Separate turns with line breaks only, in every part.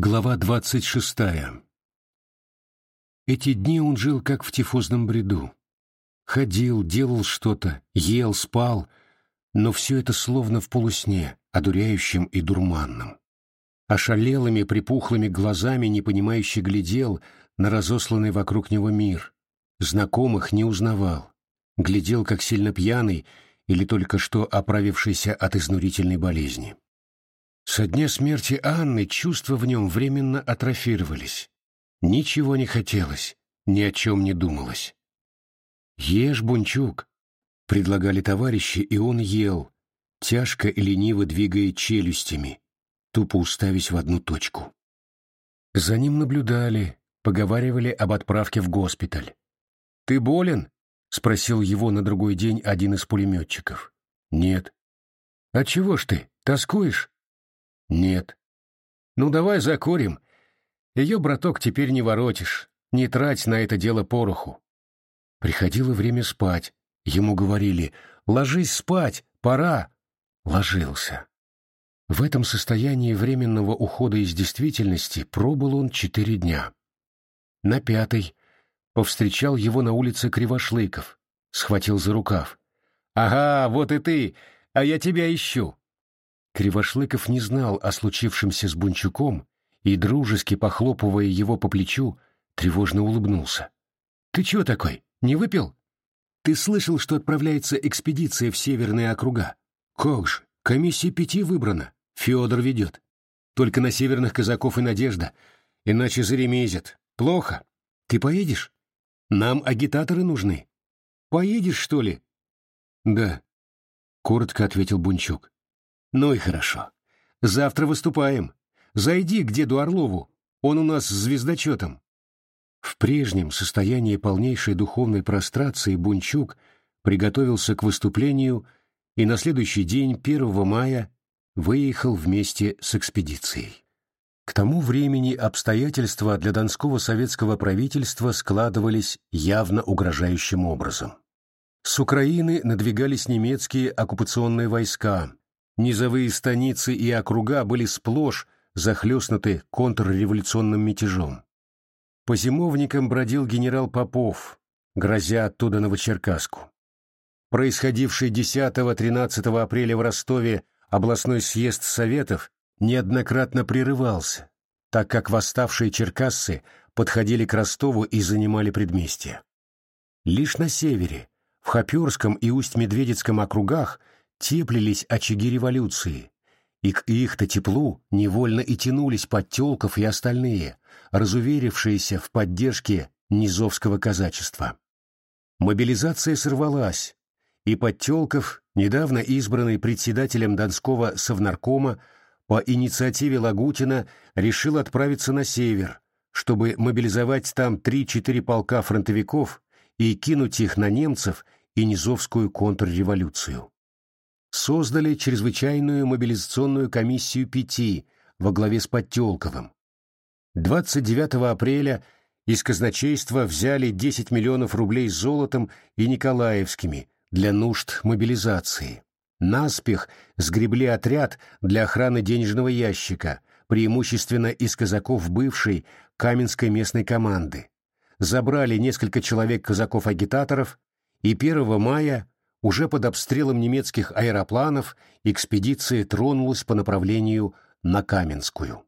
Глава двадцать шестая Эти дни он жил как в тифозном бреду. Ходил, делал что-то, ел, спал, но все это словно в полусне, одуряющем и дурманном. Ошалелыми, припухлыми глазами непонимающе глядел на разосланный вокруг него мир. Знакомых не узнавал. Глядел, как сильно пьяный или только что оправившийся от изнурительной болезни. Со дня смерти Анны чувства в нем временно атрофировались. Ничего не хотелось, ни о чем не думалось. «Ешь, Бунчук!» — предлагали товарищи, и он ел, тяжко и лениво двигая челюстями, тупо уставясь в одну точку. За ним наблюдали, поговаривали об отправке в госпиталь. «Ты болен?» — спросил его на другой день один из пулеметчиков. «Нет». «А чего ж ты, тоскуешь?» «Нет». «Ну, давай закурим. Ее, браток, теперь не воротишь. Не трать на это дело пороху». Приходило время спать. Ему говорили «Ложись спать, пора». Ложился. В этом состоянии временного ухода из действительности пробыл он четыре дня. На пятый повстречал его на улице Кривошлыков, схватил за рукав. «Ага, вот и ты, а я тебя ищу. Кривошлыков не знал о случившемся с Бунчуком и, дружески похлопывая его по плечу, тревожно улыбнулся. «Ты чего такой? Не выпил? Ты слышал, что отправляется экспедиция в северные округа? Как же, комиссия пяти выбрана. Федор ведет. Только на северных казаков и надежда, иначе заремезят. Плохо. Ты поедешь? Нам агитаторы нужны. Поедешь, что ли?» «Да», — коротко ответил Бунчук. Ну и хорошо. Завтра выступаем. Зайди к деду Орлову. Он у нас с звездочетом. В прежнем состоянии полнейшей духовной прострации Бунчук приготовился к выступлению и на следующий день, 1 мая, выехал вместе с экспедицией. К тому времени обстоятельства для Донского советского правительства складывались явно угрожающим образом. С Украины надвигались немецкие оккупационные войска, Низовые станицы и округа были сплошь захлестнуты контрреволюционным мятежом. По зимовникам бродил генерал Попов, грозя оттуда Новочеркасску. Происходивший 10-13 апреля в Ростове областной съезд Советов неоднократно прерывался, так как восставшие черкассы подходили к Ростову и занимали предместье. Лишь на севере, в Хоперском и Усть-Медведецком округах теплились очаги революции, и к их-то теплу невольно и тянулись Подтелков и остальные, разуверившиеся в поддержке низовского казачества. Мобилизация сорвалась, и Подтелков, недавно избранный председателем Донского совнаркома, по инициативе Лагутина решил отправиться на север, чтобы мобилизовать там 3-4 полка фронтовиков и кинуть их на немцев и низовскую контрреволюцию создали чрезвычайную мобилизационную комиссию пяти во главе с Подтелковым. 29 апреля из казначейства взяли 10 миллионов рублей золотом и николаевскими для нужд мобилизации. Наспех сгребли отряд для охраны денежного ящика, преимущественно из казаков бывшей Каменской местной команды. Забрали несколько человек казаков-агитаторов, и 1 мая уже под обстрелом немецких аэропланов экспедиция тронулась по направлению на Каменскую.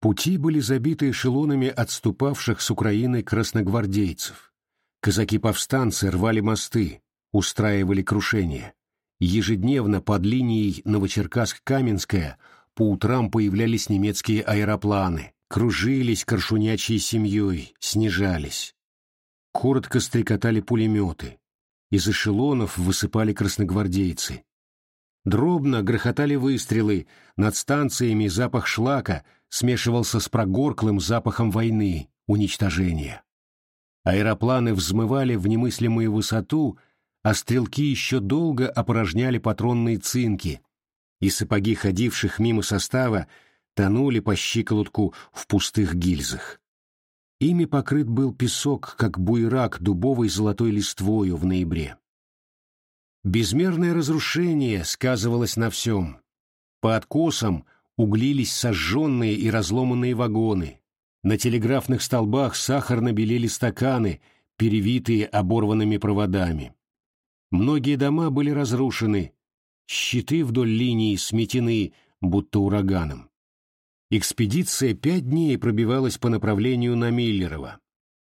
Пути были забиты эшелонами отступавших с Украины красногвардейцев. Казаки-повстанцы рвали мосты, устраивали крушения. Ежедневно под линией Новочеркасск-Каменская по утрам появлялись немецкие аэропланы, кружились коршунячьей семьей, снижались. Коротко стрекотали пулеметы, из эшелонов высыпали красногвардейцы. Дробно грохотали выстрелы, над станциями запах шлака смешивался с прогорклым запахом войны, уничтожения. Аэропланы взмывали в немыслимую высоту, а стрелки еще долго опорожняли патронные цинки, и сапоги ходивших мимо состава тонули по щиколотку в пустых гильзах. Ими покрыт был песок, как буйрак дубовой золотой листвою в ноябре. Безмерное разрушение сказывалось на всем. По откосам углились сожженные и разломанные вагоны. На телеграфных столбах сахарно белели стаканы, перевитые оборванными проводами. Многие дома были разрушены, щиты вдоль линии сметены, будто ураганом. Экспедиция пять дней пробивалась по направлению на Миллерово.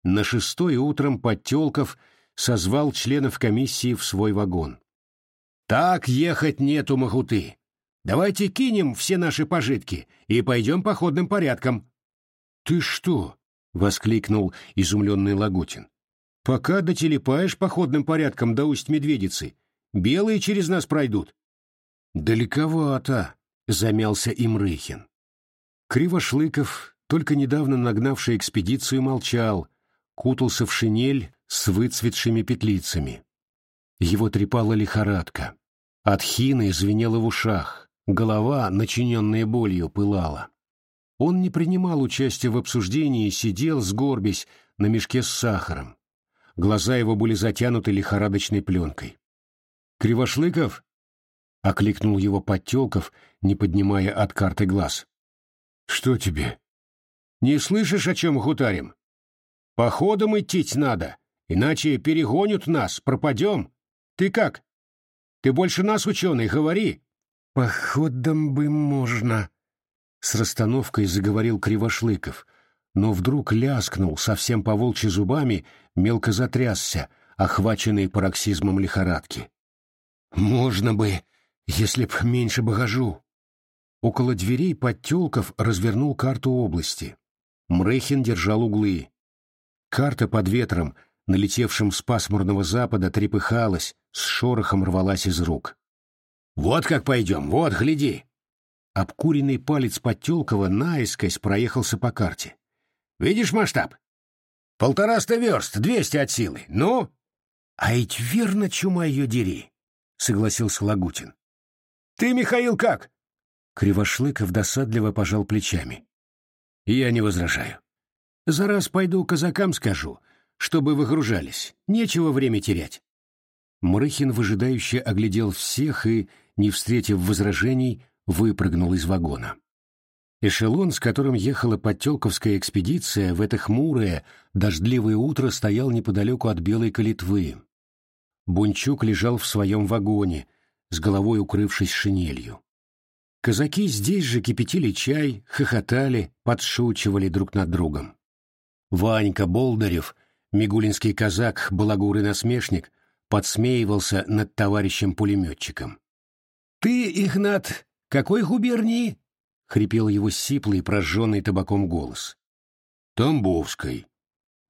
На шестой утром Подтелков созвал членов комиссии в свой вагон. «Так ехать нету махуты. Давайте кинем все наши пожитки и пойдем походным порядком». «Ты что?» — воскликнул изумленный Лагутин. «Пока дотелепаешь походным порядком до усть Медведицы, белые через нас пройдут». «Далековато», — замялся Имрыхин. Кривошлыков, только недавно нагнавший экспедицию, молчал, кутался в шинель с выцветшими петлицами. Его трепала лихорадка. От хины звенело в ушах, голова, начиненная болью, пылала. Он не принимал участия в обсуждении, сидел, сгорбясь, на мешке с сахаром. Глаза его были затянуты лихорадочной пленкой. «Кривошлыков?» — окликнул его Подтелков, не поднимая от карты глаз. «Что тебе?» «Не слышишь, о чем хутарим? Походом идти надо, иначе перегонят нас, пропадем. Ты как? Ты больше нас, ученый, говори». «Походом бы можно», — с расстановкой заговорил Кривошлыков, но вдруг ляскнул совсем по волчьи зубами, мелко затрясся, охваченный пароксизмом лихорадки. «Можно бы, если б меньше багажу». Около дверей Подтелков развернул карту области. Мрехин держал углы. Карта под ветром, налетевшим с пасмурного запада, трепыхалась, с шорохом рвалась из рук. «Вот как пойдем, вот, гляди!» Обкуренный палец Подтелкова наискось проехался по карте. «Видишь масштаб? Полтораста верст, двести от силы. Ну?» «А ведь верно, чума ее дери», — согласился Лагутин. «Ты, Михаил, как? Кривошлыков досадливо пожал плечами. «Я не возражаю. За раз пойду казакам скажу, чтобы выгружались. Нечего время терять». Мрыхин выжидающе оглядел всех и, не встретив возражений, выпрыгнул из вагона. Эшелон, с которым ехала Подтелковская экспедиция, в это хмурое, дождливое утро стоял неподалеку от Белой Калитвы. Бунчук лежал в своем вагоне, с головой укрывшись шинелью. Казаки здесь же кипятили чай, хохотали, подшучивали друг над другом. Ванька Болдырев, мигулинский казак, балагур и насмешник, подсмеивался над товарищем-пулеметчиком. «Ты, Игнат, какой губернии?» — хрипел его сиплый, прожженный табаком голос. «Тамбовской».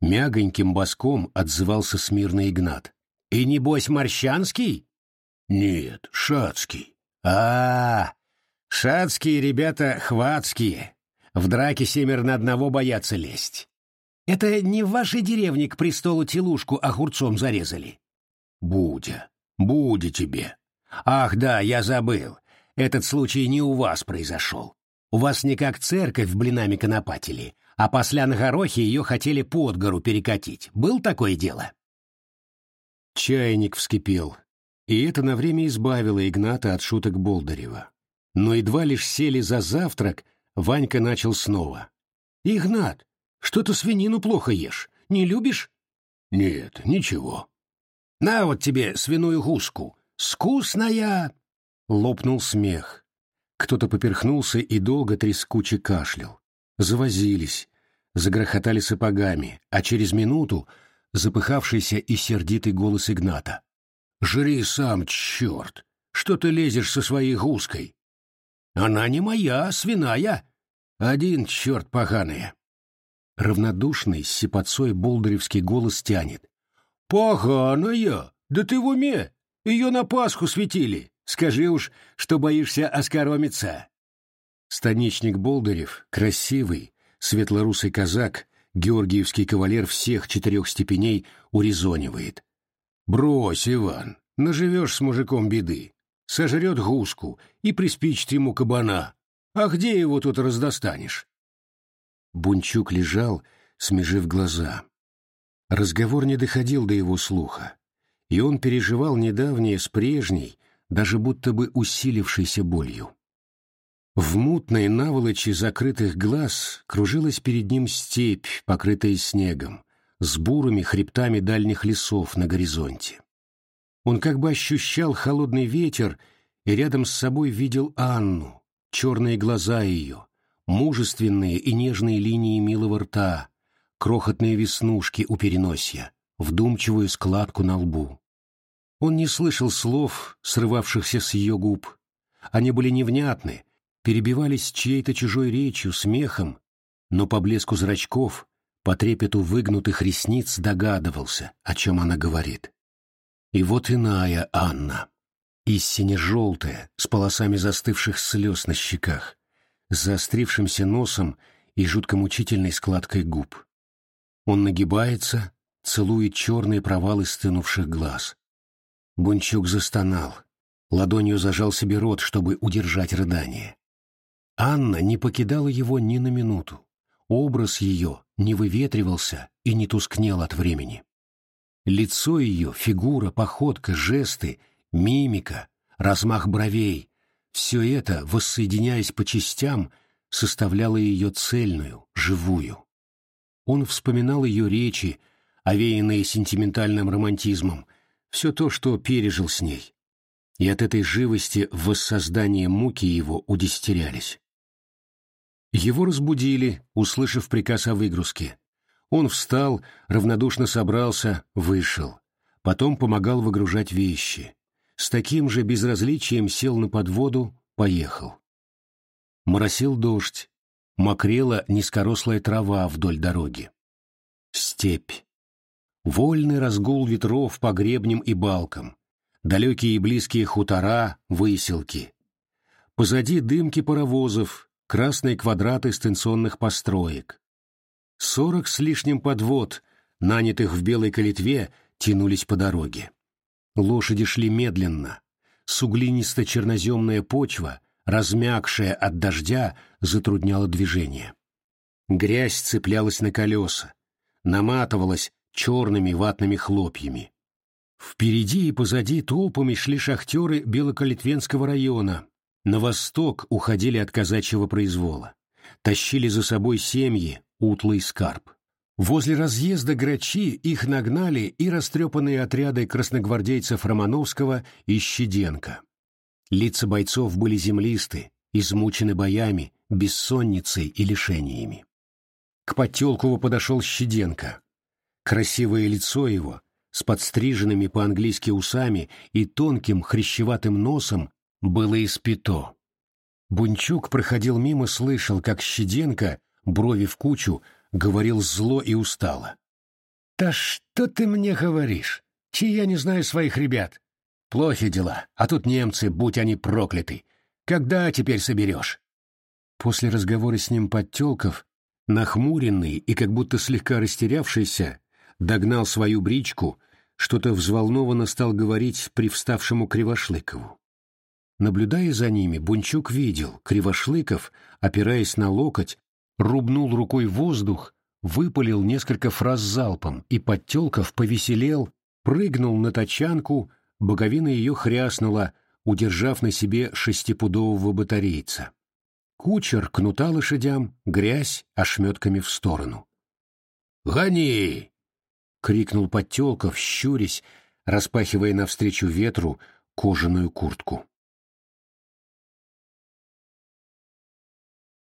Мягоньким боском отзывался смирный Игнат. «И небось Морщанский?» «Нет, Шацкий». «А, -а, -а Шацкие ребята хватские. В драке семеро на одного боятся лезть. Это не в вашей деревне к престолу телушку огурцом зарезали? Будя, будя тебе. Ах, да, я забыл. Этот случай не у вас произошел. У вас не как церковь блинами конопатили, а после на горохе ее хотели под гору перекатить. Был такое дело? Чайник вскипел, и это на время избавило Игната от шуток Болдырева. Но едва лишь сели за завтрак, Ванька начал снова. «Игнат, что-то свинину плохо ешь. Не любишь?» «Нет, ничего». «На вот тебе свиную гуску. Скусная!» Лопнул смех. Кто-то поперхнулся и долго трескуче кашлял. Завозились, загрохотали сапогами, а через минуту запыхавшийся и сердитый голос Игната. «Жри сам, черт! Что ты лезешь со своей гуской? Она не моя, свиная. Один черт поганая. Равнодушный, с сипацой болдыревский голос тянет. «Поганая? Да ты в уме! Ее на Пасху светили! Скажи уж, что боишься оскоромиться!» Станичник Болдырев, красивый, светлорусый казак, георгиевский кавалер всех четырех степеней, урезонивает. «Брось, Иван, наживешь с мужиком беды сожрет гуску и приспичит ему кабана. А где его тут раздостанешь? Бунчук лежал, смежив глаза. Разговор не доходил до его слуха, и он переживал недавнее с прежней, даже будто бы усилившейся болью. В мутной наволочи закрытых глаз кружилась перед ним степь, покрытая снегом, с бурыми хребтами дальних лесов на горизонте. Он как бы ощущал холодный ветер и рядом с собой видел Анну, черные глаза ее, мужественные и нежные линии милого рта, крохотные веснушки у переносья, вдумчивую складку на лбу. Он не слышал слов, срывавшихся с ее губ. Они были невнятны, перебивались чьей-то чужой речью, смехом, но по блеску зрачков, по трепету выгнутых ресниц догадывался, о чем она говорит. И вот иная Анна, истинно желтая, с полосами застывших слез на щеках, заострившимся носом и жутко мучительной складкой губ. Он нагибается, целует черные провалы стынувших глаз. Бунчук застонал. Ладонью зажал себе рот, чтобы удержать рыдание. Анна не покидала его ни на минуту. Образ ее не выветривался и не тускнел от времени. Лицо ее, фигура, походка, жесты, мимика, размах бровей — все это, воссоединяясь по частям, составляло ее цельную, живую. Он вспоминал ее речи, овеянные сентиментальным романтизмом, все то, что пережил с ней. И от этой живости в воссоздании муки его удестерялись. Его разбудили, услышав приказ о выгрузке. Он встал, равнодушно собрался, вышел. Потом помогал выгружать вещи. С таким же безразличием сел на подводу, поехал. Моросил дождь, мокрела низкорослая трава вдоль дороги. Степь. Вольный разгул ветров по гребням и балкам, далекие и близкие хутора, выселки. Позади дымки паровозов, красные квадраты станционных построек. Сорок с лишним подвод, нанятых в белой калитве, тянулись по дороге. Лошади шли медленно. Суглинисто-черноземная почва, размягшая от дождя, затрудняла движение. Грязь цеплялась на колеса, наматывалась черными ватными хлопьями. Впереди и позади толпами шли шахтеры Белоколитвенского района. На восток уходили от казачьего произвола. Тащили за собой семьи, утлый скарб. Возле разъезда Грачи их нагнали и растрепанные отряды красногвардейцев Романовского и Щеденко. Лица бойцов были землисты, измучены боями, бессонницей и лишениями. К Подтелкову подошел Щеденко. Красивое лицо его, с подстриженными по-английски усами и тонким хрящеватым носом, было испито. Бунчук проходил мимо, слышал, как Щеденко, брови в кучу, говорил зло и устало. «Да что ты мне говоришь? Чи я не знаю своих ребят? Плохи дела, а тут немцы, будь они прокляты. Когда теперь соберешь?» После разговора с ним Подтелков, нахмуренный и как будто слегка растерявшийся, догнал свою бричку, что-то взволнованно стал говорить привставшему Кривошлыкову. Наблюдая за ними, Бунчук видел, Кривошлыков, опираясь на локоть, рубнул рукой воздух, выпалил несколько фраз залпом, и Подтелков повеселел, прыгнул на тачанку, боговина ее хряснула, удержав на себе шестипудового батарейца. Кучер кнута лошадям, грязь ошметками в сторону. «Гони!» — крикнул Подтелков, щурясь, распахивая навстречу ветру кожаную куртку.